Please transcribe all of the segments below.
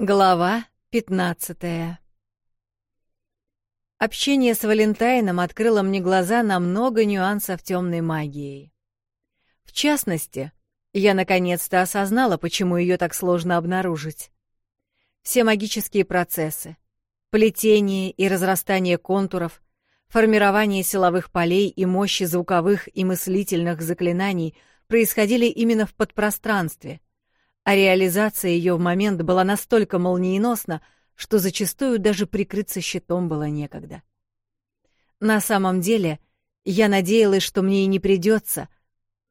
Глава 15 Общение с Валентайном открыло мне глаза на много нюансов темной магии. В частности, я наконец-то осознала, почему ее так сложно обнаружить. Все магические процессы — плетение и разрастание контуров, формирование силовых полей и мощи звуковых и мыслительных заклинаний — происходили именно в подпространстве — а реализация ее в момент была настолько молниеносна, что зачастую даже прикрыться щитом было некогда. На самом деле, я надеялась, что мне и не придется,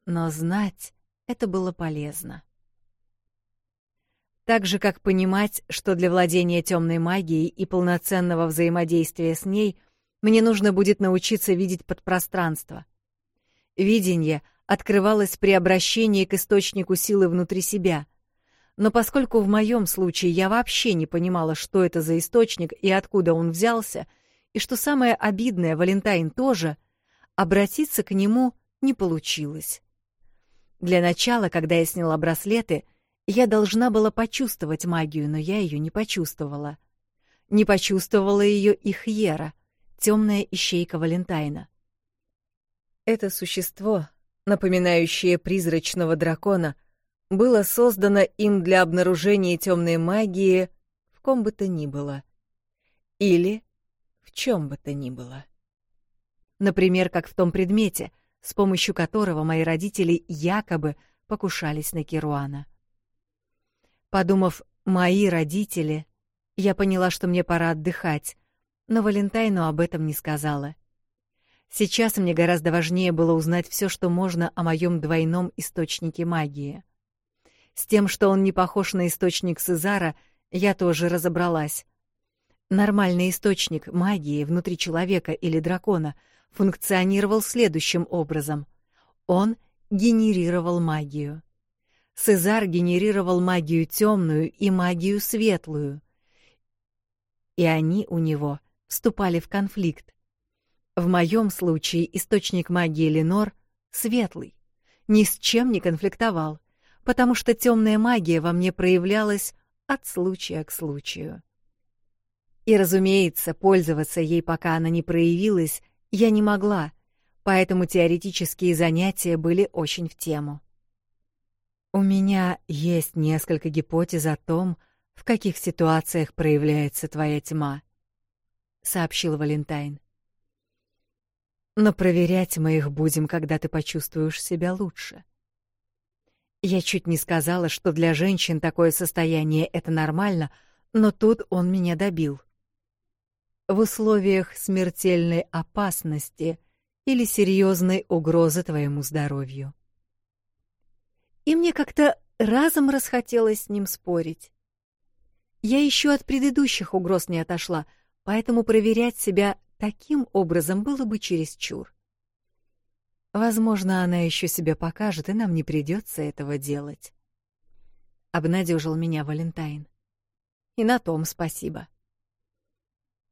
но знать это было полезно. Так же, как понимать, что для владения темной магией и полноценного взаимодействия с ней мне нужно будет научиться видеть подпространство. Видение открывалось при обращении к источнику силы внутри себя — но поскольку в моем случае я вообще не понимала, что это за источник и откуда он взялся, и что самое обидное, Валентайн тоже, обратиться к нему не получилось. Для начала, когда я сняла браслеты, я должна была почувствовать магию, но я ее не почувствовала. Не почувствовала ее и Хьера, темная ищейка Валентайна. Это существо, напоминающее призрачного дракона — было создано им для обнаружения темной магии в ком бы то ни было. Или в чем бы то ни было. Например, как в том предмете, с помощью которого мои родители якобы покушались на Керуана. Подумав «мои родители», я поняла, что мне пора отдыхать, но Валентайну об этом не сказала. Сейчас мне гораздо важнее было узнать все, что можно о моем двойном источнике магии. С тем, что он не похож на источник Сезара, я тоже разобралась. Нормальный источник магии внутри человека или дракона функционировал следующим образом. Он генерировал магию. Сезар генерировал магию темную и магию светлую. И они у него вступали в конфликт. В моем случае источник магии Ленор — светлый, ни с чем не конфликтовал — потому что темная магия во мне проявлялась от случая к случаю. И, разумеется, пользоваться ей, пока она не проявилась, я не могла, поэтому теоретические занятия были очень в тему. У меня есть несколько гипотез о том, в каких ситуациях проявляется твоя тьма, сообщил Валентайн. Но проверять мы их будем, когда ты почувствуешь себя лучше. — я чуть не сказала, что для женщин такое состояние это нормально, но тут он меня добил. В условиях смертельной опасности или серьезной угрозы твоему здоровью. И мне как-то разом расхотелось с ним спорить. Я еще от предыдущих угроз не отошла, поэтому проверять себя таким образом было бы чересчур. Возможно, она еще себя покажет, и нам не придется этого делать. Обнадежил меня Валентайн. И на том спасибо.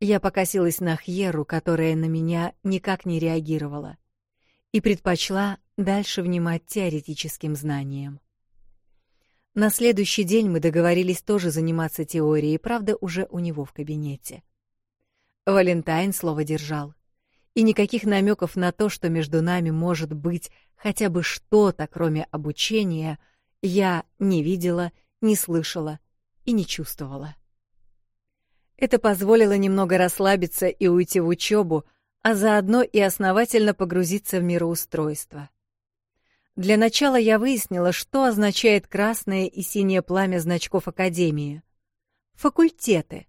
Я покосилась на Хьеру, которая на меня никак не реагировала, и предпочла дальше внимать теоретическим знаниям. На следующий день мы договорились тоже заниматься теорией, правда, уже у него в кабинете. Валентайн слово держал и никаких намеков на то, что между нами может быть хотя бы что-то, кроме обучения, я не видела, не слышала и не чувствовала. Это позволило немного расслабиться и уйти в учебу, а заодно и основательно погрузиться в мироустройство. Для начала я выяснила, что означает красное и синее пламя значков Академии. Факультеты.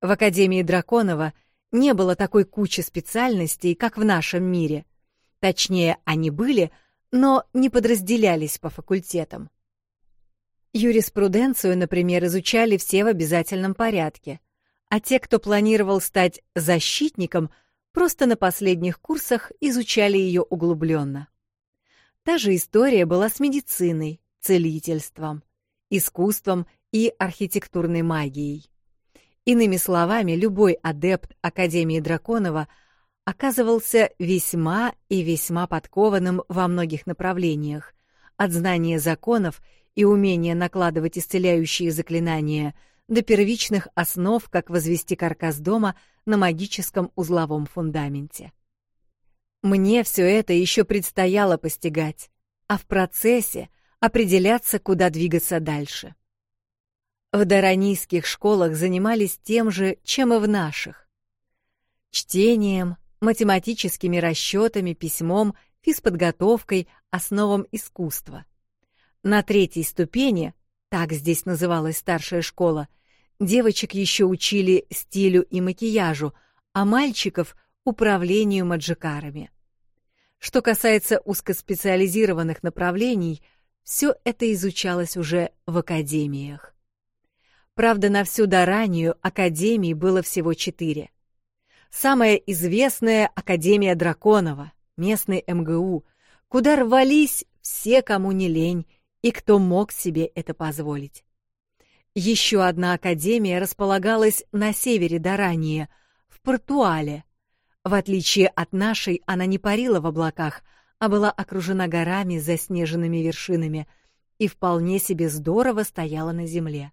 В Академии Драконова — не было такой кучи специальностей, как в нашем мире. Точнее, они были, но не подразделялись по факультетам. Юриспруденцию, например, изучали все в обязательном порядке, а те, кто планировал стать защитником, просто на последних курсах изучали ее углубленно. Та же история была с медициной, целительством, искусством и архитектурной магией. Иными словами, любой адепт Академии Драконова оказывался весьма и весьма подкованным во многих направлениях, от знания законов и умения накладывать исцеляющие заклинания до первичных основ, как возвести каркас дома на магическом узловом фундаменте. Мне все это еще предстояло постигать, а в процессе определяться, куда двигаться дальше. В даранийских школах занимались тем же, чем и в наших. Чтением, математическими расчетами, письмом, физподготовкой, основам искусства. На третьей ступени, так здесь называлась старшая школа, девочек еще учили стилю и макияжу, а мальчиков — управлению маджикарами. Что касается узкоспециализированных направлений, все это изучалось уже в академиях. Правда, на всю Даранию академий было всего четыре. Самая известная — Академия Драконова, местный МГУ, куда рвались все, кому не лень, и кто мог себе это позволить. Еще одна академия располагалась на севере Дарании, в Портуале. В отличие от нашей, она не парила в облаках, а была окружена горами с заснеженными вершинами и вполне себе здорово стояла на земле.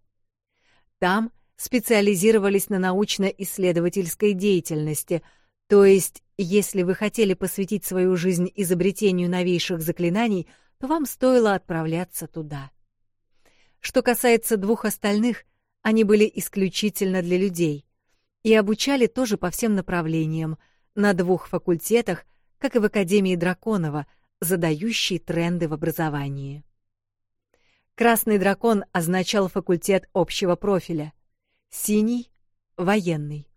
Там специализировались на научно-исследовательской деятельности, то есть, если вы хотели посвятить свою жизнь изобретению новейших заклинаний, то вам стоило отправляться туда. Что касается двух остальных, они были исключительно для людей и обучали тоже по всем направлениям, на двух факультетах, как и в Академии Драконова, задающей тренды в образовании. Красный дракон означал факультет общего профиля. Синий — военный.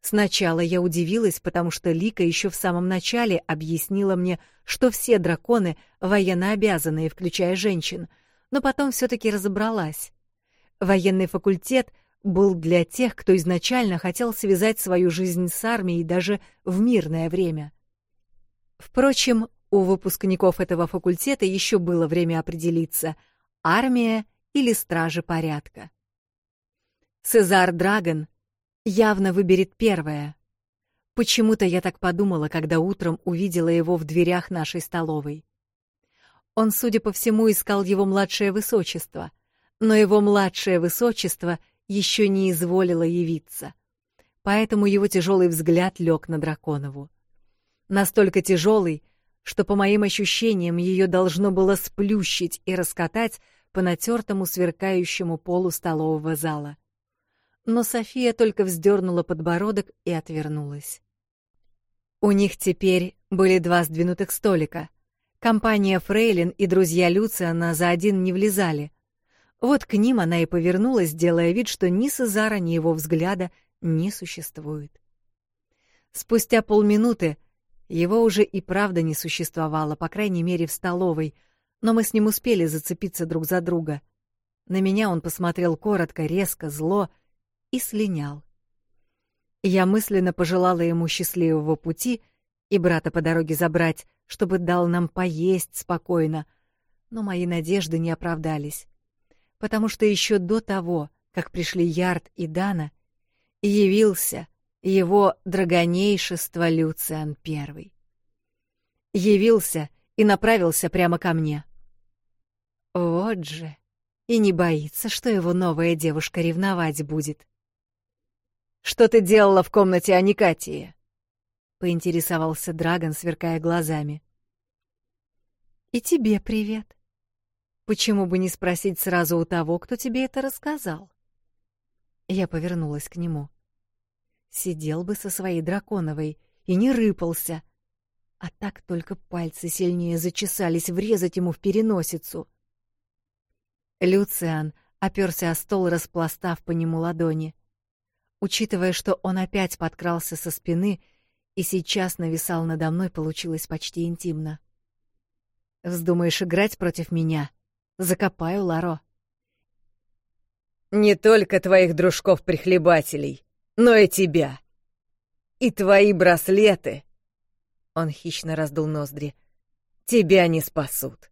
Сначала я удивилась, потому что Лика еще в самом начале объяснила мне, что все драконы военнообязанные, включая женщин, но потом все-таки разобралась. Военный факультет был для тех, кто изначально хотел связать свою жизнь с армией даже в мирное время. Впрочем, у выпускников этого факультета еще было время определиться — армия или стражи порядка. Цезар Драгон явно выберет первое. Почему-то я так подумала, когда утром увидела его в дверях нашей столовой. Он, судя по всему, искал его младшее высочество, но его младшее высочество еще не изволило явиться. Поэтому его тяжелый взгляд лег на Драконову. Настолько тяжелый, что, по моим ощущениям, ее должно было сплющить и раскатать по натертому сверкающему полу столового зала. Но София только вздернула подбородок и отвернулась. У них теперь были два сдвинутых столика. Компания Фрейлин и друзья Люциана за один не влезали. Вот к ним она и повернулась, делая вид, что ни Сезара, ни его взгляда не существует. Спустя полминуты его уже и правда не существовало, по крайней мере, в столовой, но мы с ним успели зацепиться друг за друга. На меня он посмотрел коротко, резко, зло и слинял. Я мысленно пожелала ему счастливого пути и брата по дороге забрать, чтобы дал нам поесть спокойно, но мои надежды не оправдались, потому что еще до того, как пришли Ярд и Дана, явился его драгонейшество Люциан Первый. Явился и направился прямо ко мне. Вот же. И не боится, что его новая девушка ревновать будет. «Что ты делала в комнате Аникатии?» — поинтересовался Драгон, сверкая глазами. «И тебе привет. Почему бы не спросить сразу у того, кто тебе это рассказал?» Я повернулась к нему. Сидел бы со своей драконовой и не рыпался, а так только пальцы сильнее зачесались врезать ему в переносицу — Люциан оперся о стол, распластав по нему ладони. Учитывая, что он опять подкрался со спины и сейчас нависал надо мной, получилось почти интимно. «Вздумаешь играть против меня? Закопаю Ларо». «Не только твоих дружков-прихлебателей, но и тебя. И твои браслеты!» Он хищно раздул ноздри. «Тебя не спасут».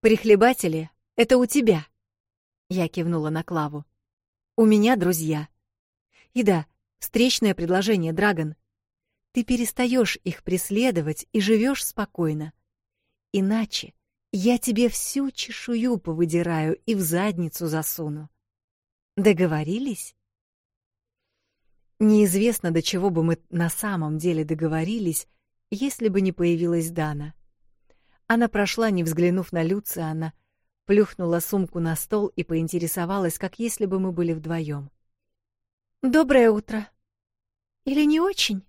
Прихлебатели это у тебя. Я кивнула на Клаву. У меня друзья. И да, встречное предложение, Драгон. Ты перестаешь их преследовать и живешь спокойно. Иначе я тебе всю чешую повыдираю и в задницу засуну. Договорились? Неизвестно, до чего бы мы на самом деле договорились, если бы не появилась Дана. Она прошла, не взглянув на Люциана, — плюхнула сумку на стол и поинтересовалась, как если бы мы были вдвоем. «Доброе утро. Или не очень?»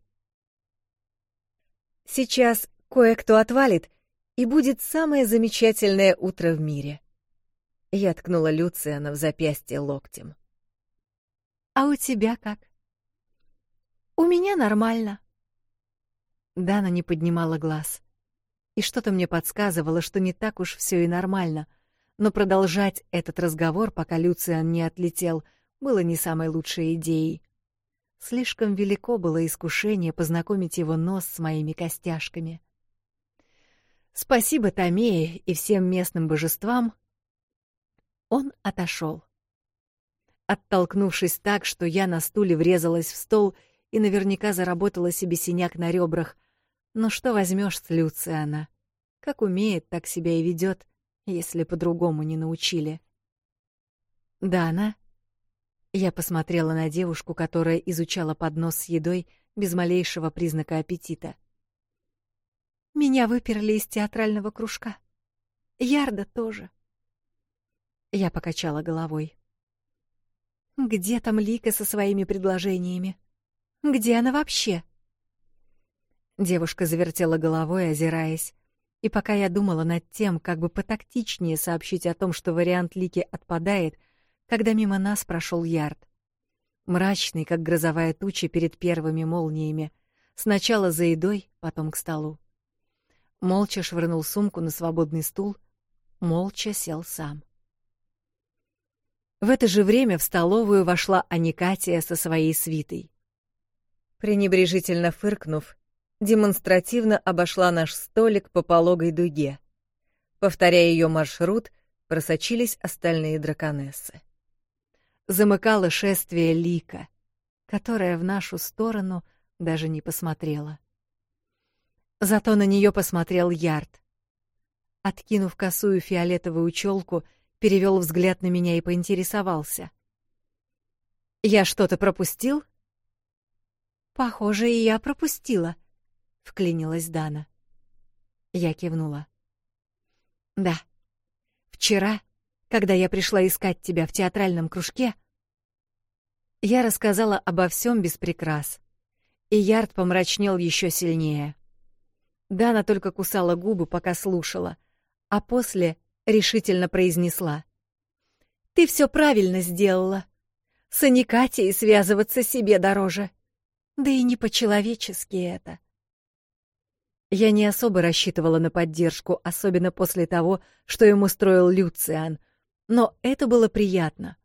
«Сейчас кое-кто отвалит, и будет самое замечательное утро в мире». Я ткнула Люциана в запястье локтем. «А у тебя как?» «У меня нормально». Дана не поднимала глаз. И что-то мне подсказывало, что не так уж все и нормально — но продолжать этот разговор, пока Люциан не отлетел, было не самой лучшей идеей. Слишком велико было искушение познакомить его нос с моими костяшками. Спасибо Томее и всем местным божествам. Он отошел. Оттолкнувшись так, что я на стуле врезалась в стол и наверняка заработала себе синяк на ребрах, но что возьмешь с Люциана? Как умеет, так себя и ведет если по-другому не научили. Дана. Я посмотрела на девушку, которая изучала поднос с едой без малейшего признака аппетита. Меня выперли из театрального кружка. Ярда тоже. Я покачала головой. Где там Лика со своими предложениями? Где она вообще? Девушка завертела головой, озираясь. И пока я думала над тем, как бы потактичнее сообщить о том, что вариант Лики отпадает, когда мимо нас прошел ярд. Мрачный, как грозовая туча перед первыми молниями. Сначала за едой, потом к столу. Молча швырнул сумку на свободный стул, молча сел сам. В это же время в столовую вошла Аникатия со своей свитой. Пренебрежительно фыркнув, демонстративно обошла наш столик по пологой дуге. Повторяя ее маршрут, просочились остальные драконессы. Замыкало шествие Лика, которая в нашу сторону даже не посмотрела. Зато на нее посмотрел Ярд. Откинув косую фиолетовую челку, перевел взгляд на меня и поинтересовался. «Я что-то пропустил?» «Похоже, и я пропустила», — вклинилась Дана. Я кивнула. Да. Вчера, когда я пришла искать тебя в театральном кружке, я рассказала обо всем без прикрас, и Ярд помрачнел еще сильнее. Дана только кусала губы, пока слушала, а после решительно произнесла: "Ты все правильно сделала. С Аникатией связываться себе дороже. Да и не по-человечески это. Я не особо рассчитывала на поддержку, особенно после того, что ему устроил Люциан. Но это было приятно.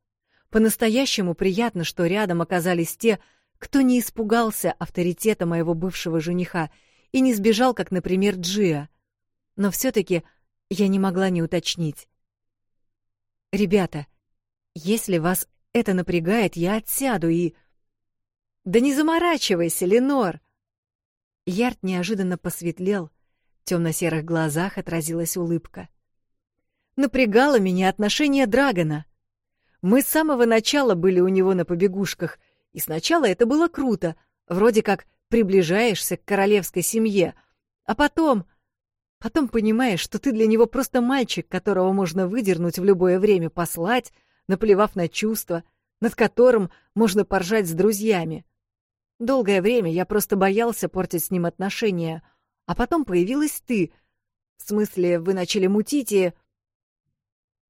По-настоящему приятно, что рядом оказались те, кто не испугался авторитета моего бывшего жениха и не сбежал, как, например, Джиа. Но все-таки я не могла не уточнить. «Ребята, если вас это напрягает, я отсяду и...» «Да не заморачивайся, Ленор!» Ярд неожиданно посветлел, в темно-серых глазах отразилась улыбка. Напрягало меня отношение Драгона. Мы с самого начала были у него на побегушках, и сначала это было круто, вроде как приближаешься к королевской семье, а потом... Потом понимаешь, что ты для него просто мальчик, которого можно выдернуть в любое время, послать, наплевав на чувства, над которым можно поржать с друзьями. Долгое время я просто боялся портить с ним отношения, а потом появилась ты. В смысле, вы начали мутить и...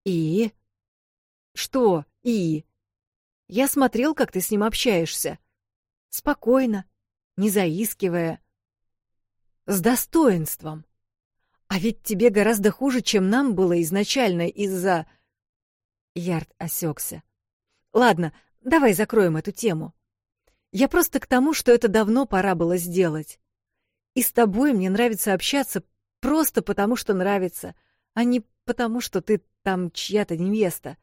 И? Что «и»? Я смотрел, как ты с ним общаешься. Спокойно, не заискивая. С достоинством. А ведь тебе гораздо хуже, чем нам было изначально из-за... Ярд осекся. Ладно, давай закроем эту тему. Я просто к тому, что это давно пора было сделать. И с тобой мне нравится общаться просто потому, что нравится, а не потому, что ты там чья-то невеста.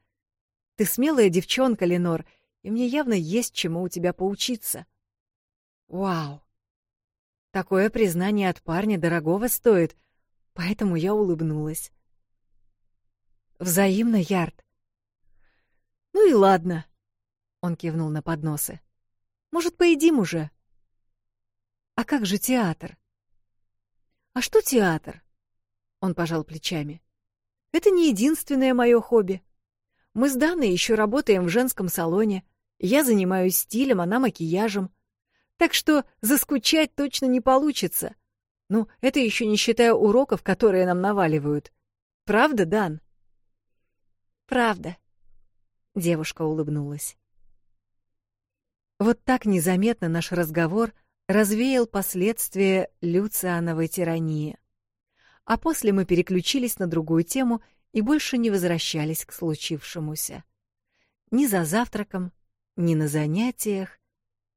Ты смелая девчонка, Ленор, и мне явно есть чему у тебя поучиться. Вау! Такое признание от парня дорогого стоит, поэтому я улыбнулась. Взаимно, Ярд. Ну и ладно, — он кивнул на подносы. Может, поедим уже? А как же театр? А что театр? Он пожал плечами. Это не единственное мое хобби. Мы с Даной еще работаем в женском салоне. Я занимаюсь стилем, она макияжем. Так что заскучать точно не получится. Ну, это еще не считая уроков, которые нам наваливают. Правда, Дан? Правда. Девушка улыбнулась. Вот так незаметно наш разговор развеял последствия люциановой тирании. А после мы переключились на другую тему и больше не возвращались к случившемуся. Ни за завтраком, ни на занятиях,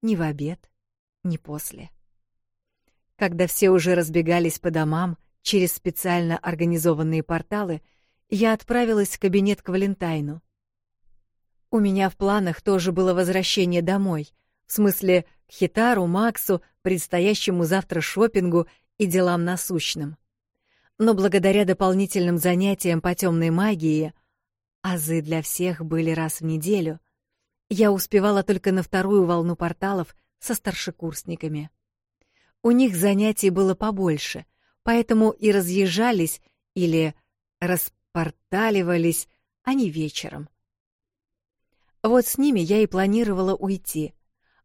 ни в обед, ни после. Когда все уже разбегались по домам через специально организованные порталы, я отправилась в кабинет к Валентайну. У меня в планах тоже было возвращение домой. В смысле, к Хитару, Максу, предстоящему завтра шопингу и делам насущным. Но благодаря дополнительным занятиям по темной магии, азы для всех были раз в неделю, я успевала только на вторую волну порталов со старшекурсниками. У них занятий было побольше, поэтому и разъезжались или распорталивались они вечером. Вот с ними я и планировала уйти.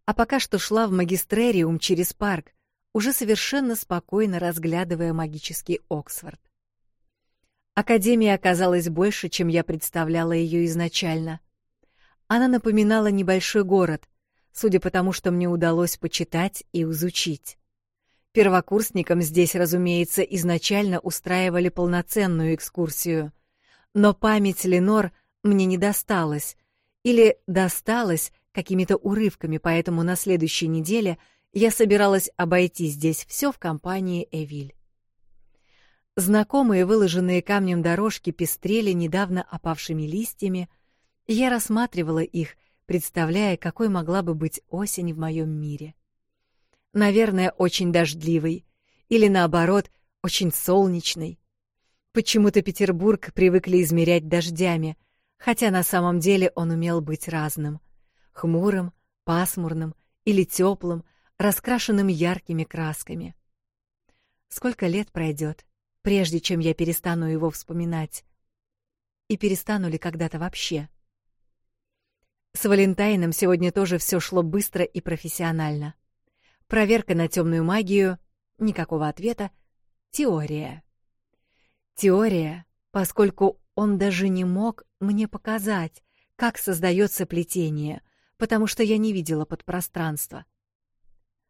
А пока что шла в магистрериум через парк, уже совершенно спокойно разглядывая магический Оксфорд. Академия оказалась больше, чем я представляла ее изначально. Она напоминала небольшой город, судя по тому, что мне удалось почитать и изучить. Первокурсникам здесь, разумеется, изначально устраивали полноценную экскурсию. Но память Ленор мне не досталась, или досталось какими-то урывками, поэтому на следующей неделе я собиралась обойти здесь все в компании Эвиль. Знакомые выложенные камнем дорожки пестрели недавно опавшими листьями. Я рассматривала их, представляя, какой могла бы быть осень в моем мире. Наверное, очень дождливой или наоборот, очень солнечной. Почему-то Петербург привыкли измерять дождями — хотя на самом деле он умел быть разным: хмурым, пасмурным или теплым, раскрашенным яркими красками. Сколько лет пройдет, прежде чем я перестану его вспоминать? И перестану ли когда-то вообще? С Валентайном сегодня тоже все шло быстро и профессионально. Проверка на темную магию, никакого ответа, теория. Теория, поскольку Он даже не мог мне показать, как создается плетение, потому что я не видела подпространства.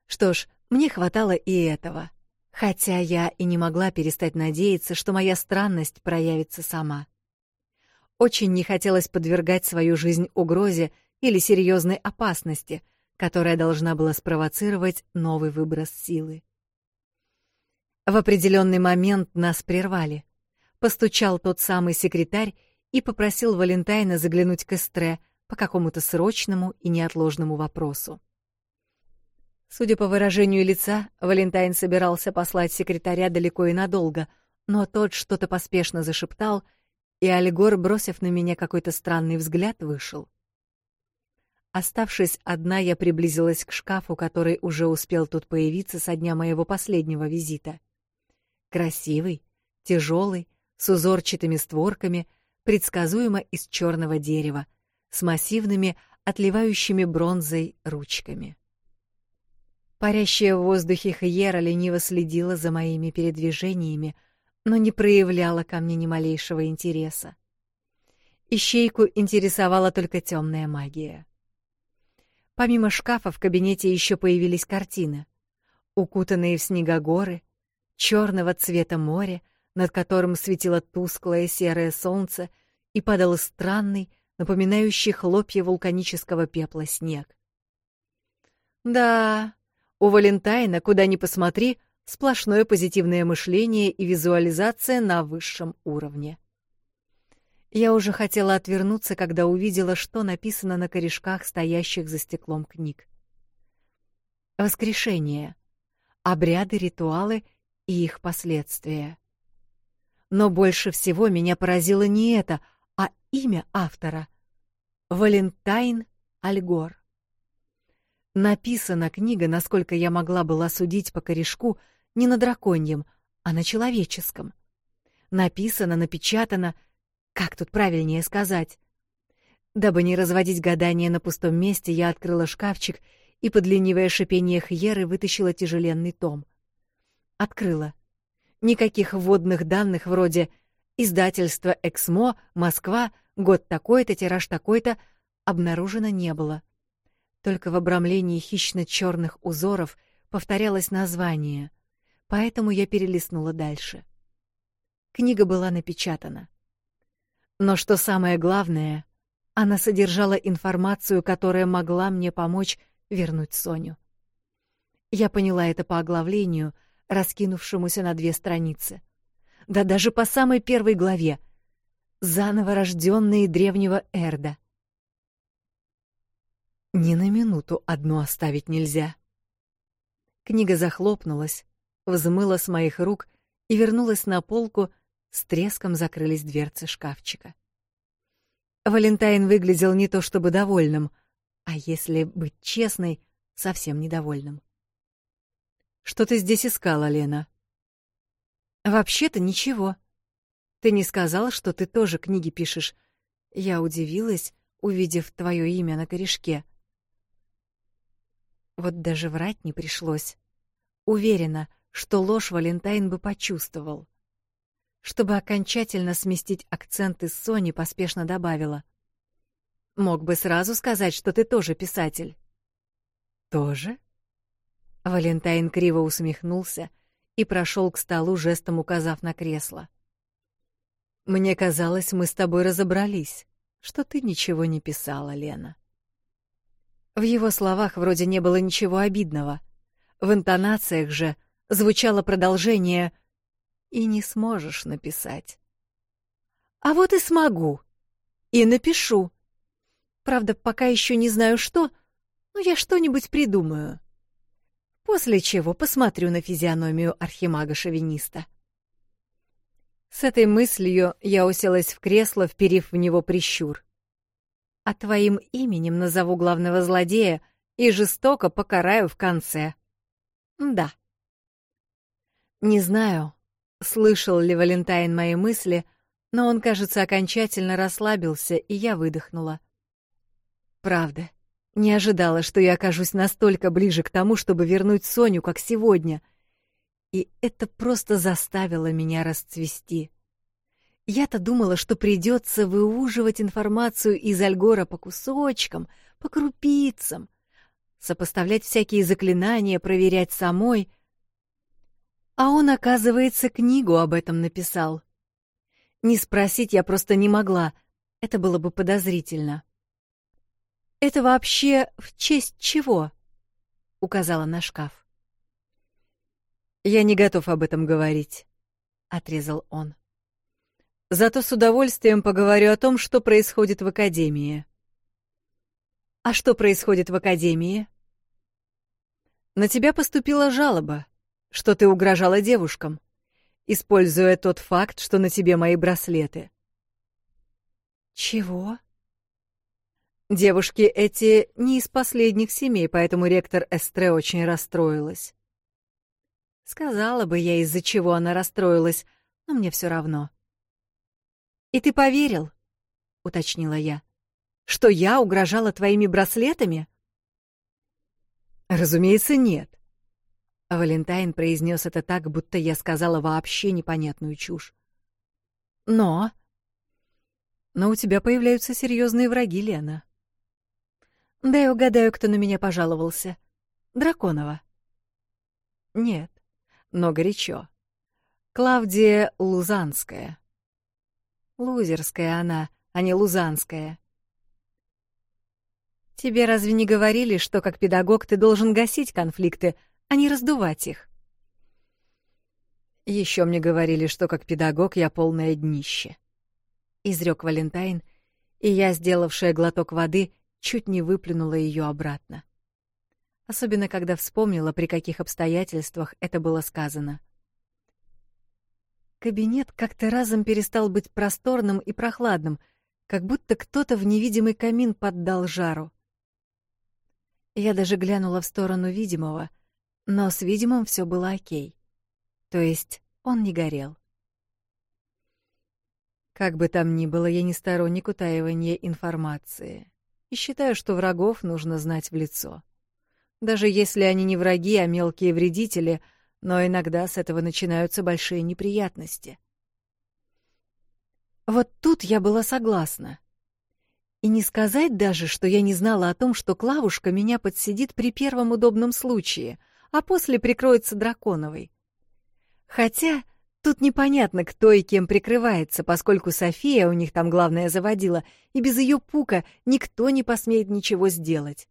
Что ж, мне хватало и этого. Хотя я и не могла перестать надеяться, что моя странность проявится сама. Очень не хотелось подвергать свою жизнь угрозе или серьезной опасности, которая должна была спровоцировать новый выброс силы. В определенный момент нас прервали — постучал тот самый секретарь и попросил Валентайна заглянуть к Эстре по какому-то срочному и неотложному вопросу. Судя по выражению лица, Валентайн собирался послать секретаря далеко и надолго, но тот что-то поспешно зашептал, и Альгор, бросив на меня какой-то странный взгляд, вышел. Оставшись одна, я приблизилась к шкафу, который уже успел тут появиться со дня моего последнего визита. Красивый, тяжелый, с узорчатыми створками, предсказуемо из черного дерева, с массивными, отливающими бронзой ручками. Парящая в воздухе Хьера лениво следила за моими передвижениями, но не проявляла ко мне ни малейшего интереса. Ищейку интересовала только темная магия. Помимо шкафа в кабинете еще появились картины. Укутанные в снега горы, черного цвета море, над которым светило тусклое серое солнце и падал странный, напоминающий хлопья вулканического пепла снег. Да, у Валентайна, куда ни посмотри, сплошное позитивное мышление и визуализация на высшем уровне. Я уже хотела отвернуться, когда увидела, что написано на корешках стоящих за стеклом книг. Воскрешение. Обряды, ритуалы и их последствия. Но больше всего меня поразило не это, а имя автора. Валентайн Альгор. Написана книга, насколько я могла была судить по корешку, не на драконьем, а на человеческом. Написано, напечатано, как тут правильнее сказать. Дабы не разводить гадания на пустом месте, я открыла шкафчик и под ленивое шипение Хьеры вытащила тяжеленный том. Открыла никаких вводных данных вроде «Издательство Эксмо, Москва, год такой-то, тираж такой-то» обнаружено не было. Только в обрамлении хищно-черных узоров повторялось название, поэтому я перелистнула дальше. Книга была напечатана. Но что самое главное, она содержала информацию, которая могла мне помочь вернуть Соню. Я поняла это по оглавлению — раскинувшемуся на две страницы. Да даже по самой первой главе. Заново рождённые древнего Эрда. Ни на минуту одну оставить нельзя. Книга захлопнулась, взмыла с моих рук и вернулась на полку, с треском закрылись дверцы шкафчика. Валентайн выглядел не то чтобы довольным, а если быть честной, совсем недовольным. Что ты здесь искала, Лена? Вообще-то ничего. Ты не сказал, что ты тоже книги пишешь. Я удивилась, увидев твое имя на корешке. Вот даже врать не пришлось. Уверена, что ложь Валентайн бы почувствовал. Чтобы окончательно сместить акценты с Сони, поспешно добавила: "Мог бы сразу сказать, что ты тоже писатель". "Тоже?" Валентайн криво усмехнулся и прошел к столу, жестом указав на кресло. Мне казалось, мы с тобой разобрались, что ты ничего не писала, Лена. В его словах вроде не было ничего обидного. В интонациях же звучало продолжение «И не сможешь написать». А вот и смогу. И напишу. Правда, пока еще не знаю что, но я что-нибудь придумаю после чего посмотрю на физиономию архимага Шовиниста. С этой мыслью я уселась в кресло, вперив в него прищур. А твоим именем назову главного злодея и жестоко покараю в конце. Да. Не знаю, слышал ли Валентайн мои мысли, но он, кажется, окончательно расслабился, и я выдохнула. Правда. Не ожидала, что я окажусь настолько ближе к тому, чтобы вернуть Соню, как сегодня. И это просто заставило меня расцвести. Я-то думала, что придется выуживать информацию из Альгора по кусочкам, по крупицам, сопоставлять всякие заклинания, проверять самой. А он, оказывается, книгу об этом написал. Не спросить я просто не могла, это было бы подозрительно. Это вообще в честь чего? указала на шкаф. Я не готов об этом говорить, отрезал он. Зато с удовольствием поговорю о том, что происходит в академии. А что происходит в академии? На тебя поступила жалоба, что ты угрожала девушкам, используя тот факт, что на тебе мои браслеты. Чего? Девушки эти не из последних семей, поэтому ректор Эстре очень расстроилась. Сказала бы я, из-за чего она расстроилась, но мне все равно. «И ты поверил?» — уточнила я. «Что я угрожала твоими браслетами?» «Разумеется, нет». Валентайн произнес это так, будто я сказала вообще непонятную чушь. «Но...» «Но у тебя появляются серьезные враги, Да я угадаю, кто на меня пожаловался. Драконова. Нет, но горячо. Клавдия Лузанская. Лузерская она, а не Лузанская. Тебе разве не говорили, что как педагог ты должен гасить конфликты, а не раздувать их? Еще мне говорили, что как педагог я полное днище. Изрёк Валентайн, и я, сделавшая глоток воды, чуть не выплюнула ее обратно. Особенно, когда вспомнила, при каких обстоятельствах это было сказано. Кабинет как-то разом перестал быть просторным и прохладным, как будто кто-то в невидимый камин поддал жару. Я даже глянула в сторону видимого, но с видимым все было окей. То есть он не горел. Как бы там ни было, я не сторонник утаивания информации и считаю, что врагов нужно знать в лицо. Даже если они не враги, а мелкие вредители, но иногда с этого начинаются большие неприятности. Вот тут я была согласна. И не сказать даже, что я не знала о том, что Клавушка меня подсидит при первом удобном случае, а после прикроется драконовой. Хотя Тут непонятно, кто и кем прикрывается, поскольку София у них там главное заводила, и без ее пука никто не посмеет ничего сделать.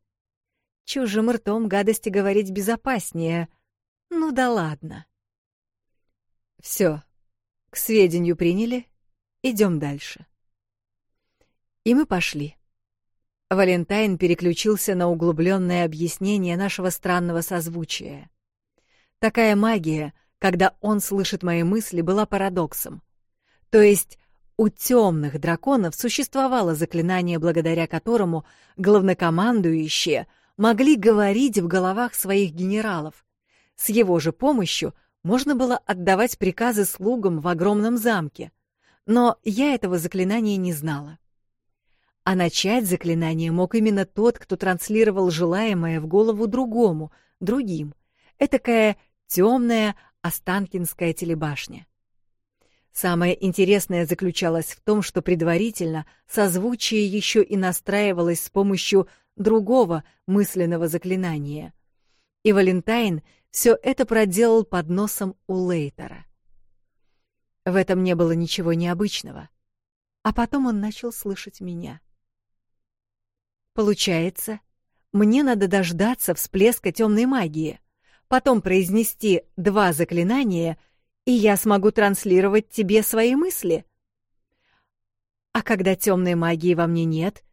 Чужим ртом гадости говорить безопаснее. Ну да ладно. Все, к сведению приняли, идем дальше. И мы пошли. Валентайн переключился на углубленное объяснение нашего странного созвучия. Такая магия — когда он слышит мои мысли, была парадоксом. То есть у темных драконов существовало заклинание, благодаря которому главнокомандующие могли говорить в головах своих генералов. С его же помощью можно было отдавать приказы слугам в огромном замке. Но я этого заклинания не знала. А начать заклинание мог именно тот, кто транслировал желаемое в голову другому, другим. Этакая темная останкинская телебашня. Самое интересное заключалось в том, что предварительно созвучие еще и настраивалось с помощью другого мысленного заклинания. И Валентайн все это проделал под носом у Лейтера. В этом не было ничего необычного. А потом он начал слышать меня. Получается, мне надо дождаться всплеска темной магии — потом произнести два заклинания, и я смогу транслировать тебе свои мысли. А когда темной магии во мне нет,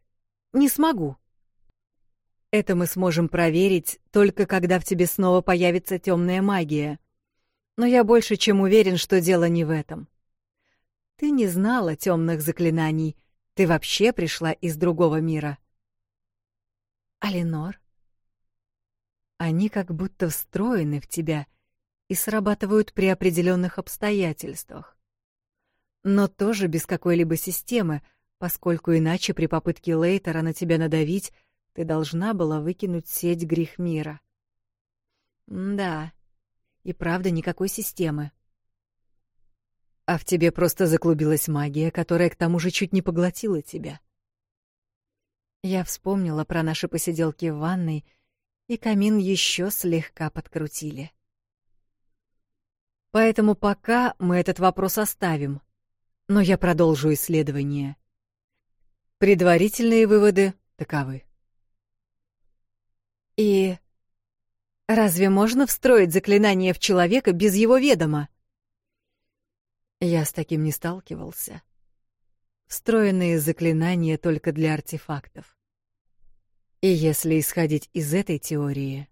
не смогу. Это мы сможем проверить только когда в тебе снова появится темная магия. Но я больше чем уверен, что дело не в этом. Ты не знала темных заклинаний. Ты вообще пришла из другого мира. Алинор? Они как будто встроены в тебя и срабатывают при определенных обстоятельствах. Но тоже без какой-либо системы, поскольку иначе при попытке Лейтера на тебя надавить ты должна была выкинуть сеть грех мира. да, и правда никакой системы. А в тебе просто заклубилась магия, которая к тому же чуть не поглотила тебя. Я вспомнила про наши посиделки в ванной — и камин еще слегка подкрутили. Поэтому пока мы этот вопрос оставим, но я продолжу исследование. Предварительные выводы таковы. И разве можно встроить заклинание в человека без его ведома? Я с таким не сталкивался. Встроенные заклинания только для артефактов. И если исходить из этой теории,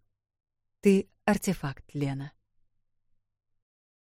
ты — артефакт, Лена.